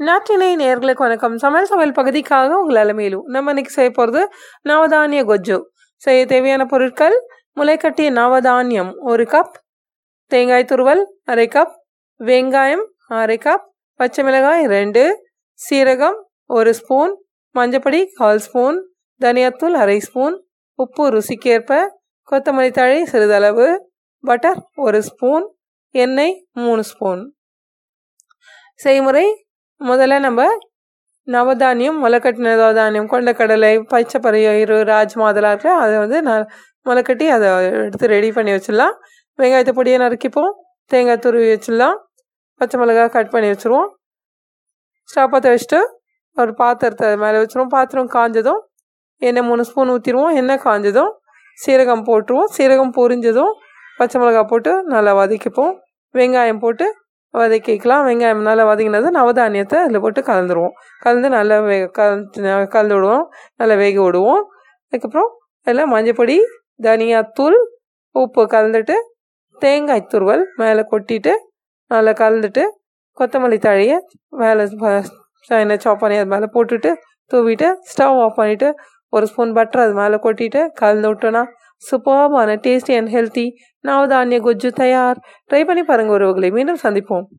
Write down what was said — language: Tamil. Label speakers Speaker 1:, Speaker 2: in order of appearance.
Speaker 1: நாட்டினை நேர்களுக்கு வணக்கம். சமையல் சமையல் பகுதிக்காக உங்கள் அலமையிலும் நம்ம இன்னைக்கு செய்ய போகிறது நவதானிய கொஜ்ஜு. செய்ய தேவையான பொருட்கள் முளைக்கட்டிய நவதானியம் ஒரு கப் தேங்காய் துருவல் அரை கப் வெங்காயம் அரை கப் பச்சை மிளகாய் ரெண்டு சீரகம் ஒரு ஸ்பூன் மஞ்சப்பொடி கால் ஸ்பூன் தனியாத்தூள் அரை ஸ்பூன் உப்பு ருசிக்கேற்ப கொத்தமல்லி தழை சிறிதளவு பட்டர் ஒரு ஸ்பூன் எண்ணெய் மூணு ஸ்பூன் செய்முறை முதல்ல நம்ம நவதானியம் முளைக்கட்டின நவதானியம் கொண்டக்கடலை பச்சை பயிறு ராஜ்மா அதெல்லாம் இருக்கு. அதை வந்து ந முளைக்கட்டி அதை எடுத்து ரெடி பண்ணி வச்சிடலாம். வெங்காயத்தை பொடியை நறுக்கிப்போம். தேங்காய் துருவி வச்சிடலாம். பச்சை மிளகாய் கட் பண்ணி வச்சுருவோம். ஸ்டவ் பற்ற வச்சுட்டு ஒரு பாத்திரத்தை மேலே வச்சுருவோம். பாத்திரம் காஞ்சதும் எண்ணெய் மூணு ஸ்பூன் ஊற்றிடுவோம் எண்ணெய் காஞ்சதும் சீரகம் போட்டுருவோம். சீரகம் பொரிஞ்சதும் பச்சை மிளகாய் போட்டு நல்லா வதக்கிப்போம். வெங்காயம் போட்டு வதக்கிக்கலாம் வெங்காயம் நல்லா வதங்கினது நவதானியத்தை அதில் போட்டு கலந்துருவோம். கலந்து நல்லா வே கலந்து கலந்து விடுவோம் நல்லா வேக விடுவோம். அதுக்கப்புறம் அதில் மஞ்சப்பொடி தனியாத்தூள் உப்பு கலந்துட்டு தேங்காய் துருவல் மேலே கொட்டிட்டு நல்லா கலந்துட்டு கொத்தமல்லி தழையை மேலே சைனா சாப் பண்ணி அது மேலே போட்டுட்டு தூவிட்டு ஸ்டவ் ஆஃப் பண்ணிவிட்டு ஒரு ஸ்பூன் பட்டர் அது மேலே கொட்டிட்டு கலந்து விட்டோன்னா சூப்பர்பான டேஸ்டி அண்ட் ஹெல்த்தி நவதானிய கொஜ்ஜு தயார். ட்ரை பண்ணி பாருங்கள் உறவுகளை. மீண்டும் சந்திப்போம்.